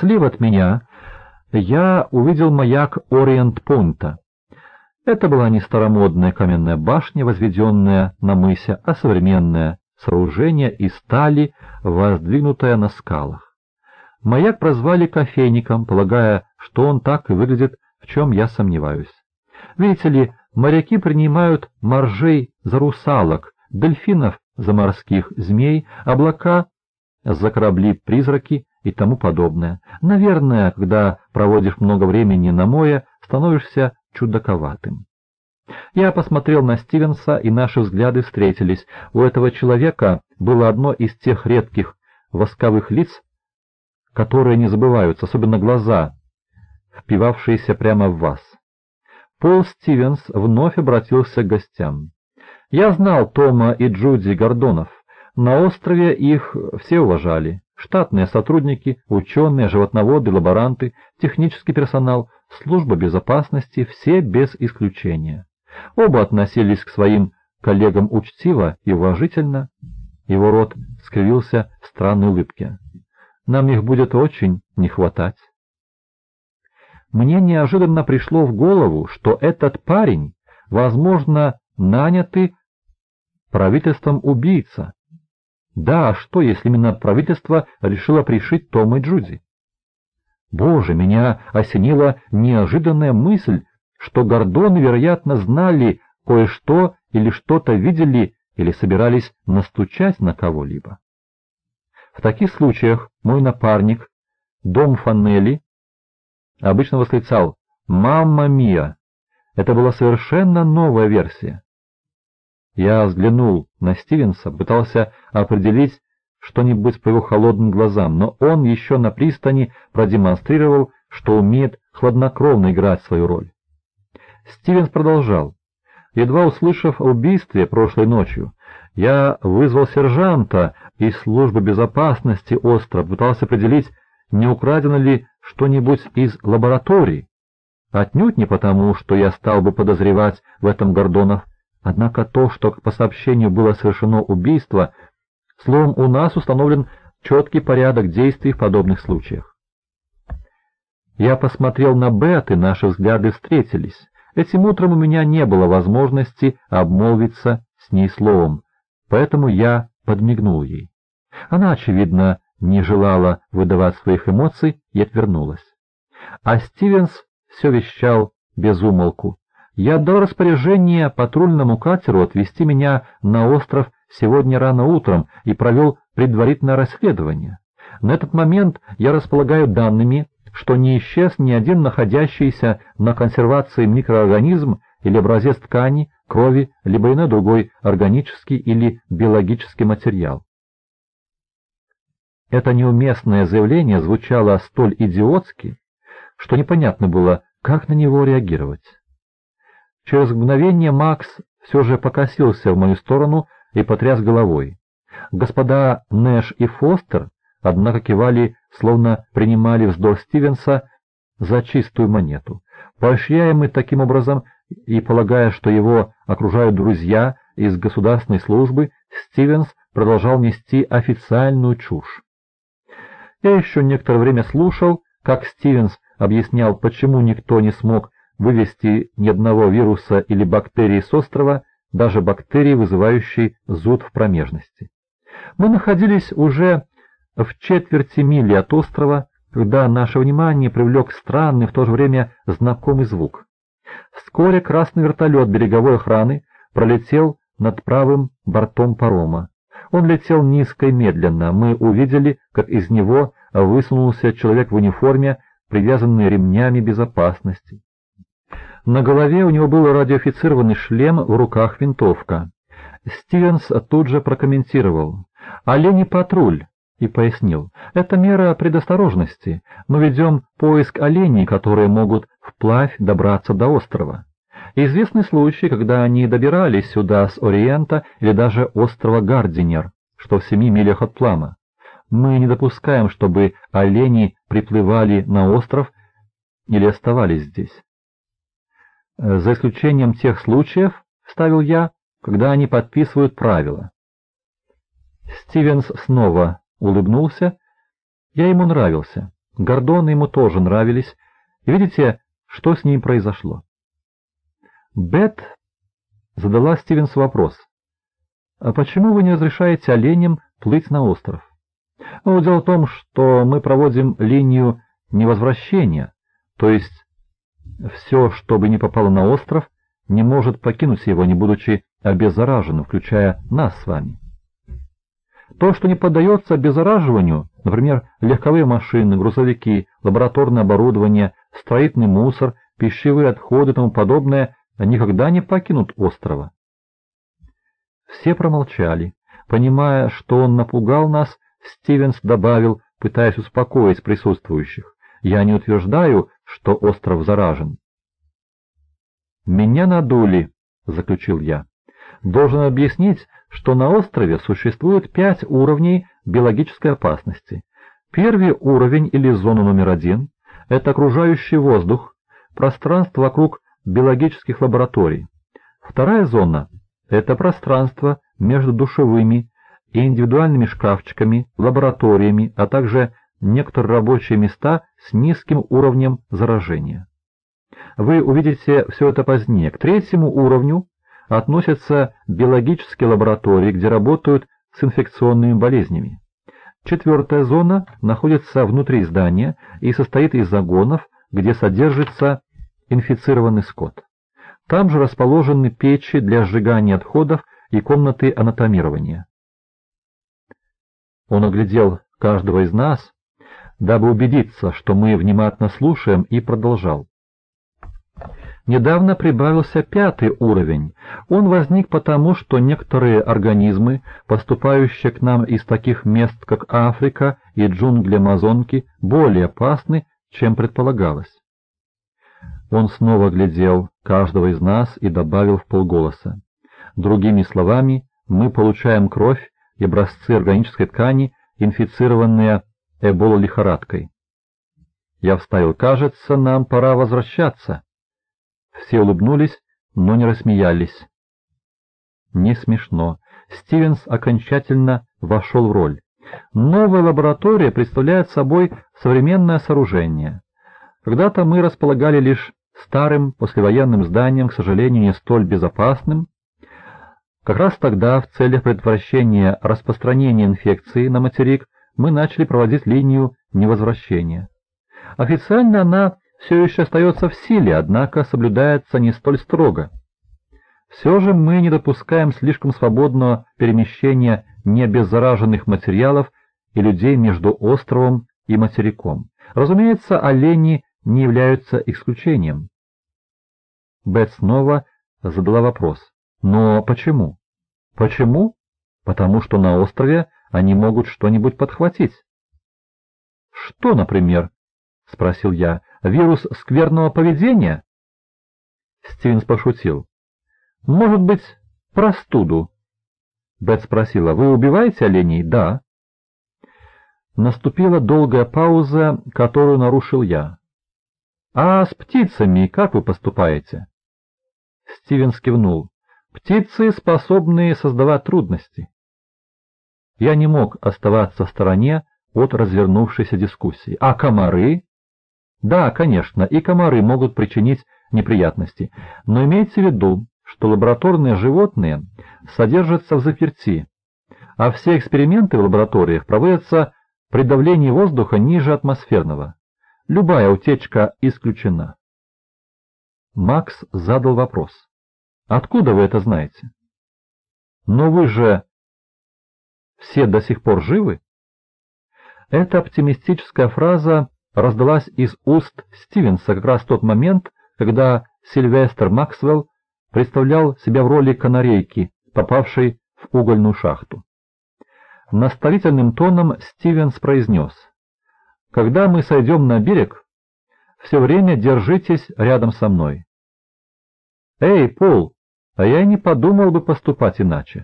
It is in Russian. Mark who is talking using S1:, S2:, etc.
S1: Слева от меня я увидел маяк Ориент-Пунта. Это была не старомодная каменная башня, возведенная на мысе, а современное сооружение из стали, воздвигнутое на скалах. Маяк прозвали кофейником, полагая, что он так и выглядит, в чем я сомневаюсь. Видите ли, моряки принимают моржей за русалок, дельфинов за морских змей, облака за корабли-призраки и тому подобное. Наверное, когда проводишь много времени на море, становишься чудаковатым. Я посмотрел на Стивенса, и наши взгляды встретились. У этого человека было одно из тех редких восковых лиц, которые не забываются, особенно глаза, впивавшиеся прямо в вас. Пол Стивенс вновь обратился к гостям. «Я знал Тома и Джуди Гордонов. На острове их все уважали. Штатные сотрудники, ученые, животноводы, лаборанты, технический персонал, служба безопасности, все без исключения. Оба относились к своим коллегам учтиво и уважительно. Его рот скривился в странной улыбке. Нам их будет очень не хватать. Мне неожиданно пришло в голову, что этот парень, возможно, нанятый правительством убийца. Да, а что, если именно правительство решило пришить Тома и Джуди? Боже, меня осенила неожиданная мысль, что Гордоны, вероятно, знали кое-что или что-то видели или собирались настучать на кого-либо. В таких случаях мой напарник, Дом Фаннелли, обычно восклицал «Мамма мия!». Это была совершенно новая версия. Я взглянул на Стивенса, пытался определить что-нибудь по его холодным глазам, но он еще на пристани продемонстрировал, что умеет хладнокровно играть свою роль. Стивенс продолжал. Едва услышав о убийстве прошлой ночью, я вызвал сержанта из службы безопасности острова, пытался определить, не украдено ли что-нибудь из лабораторий. Отнюдь не потому, что я стал бы подозревать в этом Гордонов, однако то, что по сообщению было совершено убийство, словом, у нас установлен четкий порядок действий в подобных случаях. Я посмотрел на Бет, и наши взгляды встретились. Этим утром у меня не было возможности обмолвиться с ней словом, поэтому я подмигнул ей. Она, очевидно, не желала выдавать своих эмоций и отвернулась. А Стивенс все вещал без умолку. «Я дал распоряжение патрульному катеру отвезти меня на остров сегодня рано утром и провел предварительное расследование. На этот момент я располагаю данными, что не исчез ни один находящийся на консервации микроорганизм или образец ткани, крови, либо иной другой органический или биологический материал. Это неуместное заявление звучало столь идиотски, что непонятно было, как на него реагировать. Через мгновение Макс все же покосился в мою сторону и потряс головой. Господа Нэш и Фостер, однако, кивали, словно принимали вздор Стивенса за чистую монету. Поощряемый таким образом и полагая, что его окружают друзья из государственной службы, Стивенс продолжал нести официальную чушь. Я еще некоторое время слушал, как Стивенс объяснял, почему никто не смог вывести ни одного вируса или бактерии с острова, даже бактерии, вызывающей зуд в промежности. Мы находились уже в четверти мили от острова, когда наше внимание привлек странный, в то же время знакомый звук. Вскоре красный вертолет береговой охраны пролетел над правым бортом парома. Он летел низко и медленно. Мы увидели, как из него высунулся человек в униформе, привязанный ремнями безопасности. На голове у него был радиофицированный шлем, в руках винтовка. Стивенс тут же прокомментировал. «Олени патруль!» и пояснил. «Это мера предосторожности. Мы ведем поиск оленей, которые могут вплавь добраться до острова. Известны случаи, когда они добирались сюда с Ориента или даже острова Гардинер, что в семи милях от Плама. Мы не допускаем, чтобы олени приплывали на остров или оставались здесь. За исключением тех случаев, вставил я, когда они подписывают правила. Стивенс снова улыбнулся. Я ему нравился. Гордоны ему тоже нравились, и видите, что с ним произошло. Бет задала Стивенсу вопрос. «А почему вы не разрешаете оленям плыть на остров?» ну, «Дело в том, что мы проводим линию невозвращения, то есть все, что бы не попало на остров, не может покинуть его, не будучи обеззараженным, включая нас с вами. То, что не поддается обеззараживанию, например, легковые машины, грузовики, лабораторное оборудование, строительный мусор, пищевые отходы и тому подобное, никогда не покинут острова. Все промолчали. Понимая, что он напугал нас, Стивенс добавил, пытаясь успокоить присутствующих. «Я не утверждаю, что остров заражен». «Меня надули», — заключил я. «Должен объяснить, что на острове существует пять уровней биологической опасности. Первый уровень или зона номер один – это окружающий воздух, пространство вокруг биологических лабораторий. Вторая зона – это пространство между душевыми и индивидуальными шкафчиками, лабораториями, а также некоторые рабочие места с низким уровнем заражения. Вы увидите все это позднее. К третьему уровню относятся биологические лаборатории, где работают с инфекционными болезнями. Четвертая зона находится внутри здания и состоит из загонов, где содержится инфицированный скот. Там же расположены печи для сжигания отходов и комнаты анатомирования. Он оглядел каждого из нас, дабы убедиться, что мы внимательно слушаем, и продолжал. Недавно прибавился пятый уровень. Он возник потому, что некоторые организмы, поступающие к нам из таких мест, как Африка и джунгли Амазонки, более опасны, чем предполагалось. Он снова глядел каждого из нас и добавил в полголоса. Другими словами, мы получаем кровь и образцы органической ткани, инфицированные эбололихорадкой. Я вставил, кажется, нам пора возвращаться. Все улыбнулись, но не рассмеялись. Не смешно. Стивенс окончательно вошел в роль. Новая лаборатория представляет собой современное сооружение. Когда-то мы располагали лишь старым послевоенным зданием, к сожалению, не столь безопасным. Как раз тогда, в целях предотвращения распространения инфекции на материк, мы начали проводить линию невозвращения. Официально она все еще остается в силе, однако соблюдается не столь строго. Все же мы не допускаем слишком свободного перемещения необеззараженных материалов и людей между островом и материком. Разумеется, олени не являются исключением. Бет снова задала вопрос. Но почему? Почему? Потому что на острове они могут что-нибудь подхватить. Что, например? — спросил я. Вирус скверного поведения? Стивенс пошутил. Может быть, простуду? Бет спросила. Вы убиваете оленей? Да. Наступила долгая пауза, которую нарушил я. «А с птицами как вы поступаете?» Стивен кивнул. «Птицы способны создавать трудности». Я не мог оставаться в стороне от развернувшейся дискуссии. «А комары?» Да, конечно, и комары могут причинить неприятности, но имейте в виду, что лабораторные животные содержатся в заперти, а все эксперименты в лабораториях проводятся при давлении воздуха ниже атмосферного. Любая утечка исключена. Макс задал вопрос. Откуда вы это знаете? Но вы же все до сих пор живы? Эта оптимистическая фраза раздалась из уст Стивенса как раз в тот момент, когда Сильвестр Максвелл представлял себя в роли канарейки, попавшей в угольную шахту. Наставительным тоном Стивенс произнес, «Когда мы сойдем на берег, все время держитесь рядом со мной». «Эй, Пол, а я не подумал бы поступать иначе.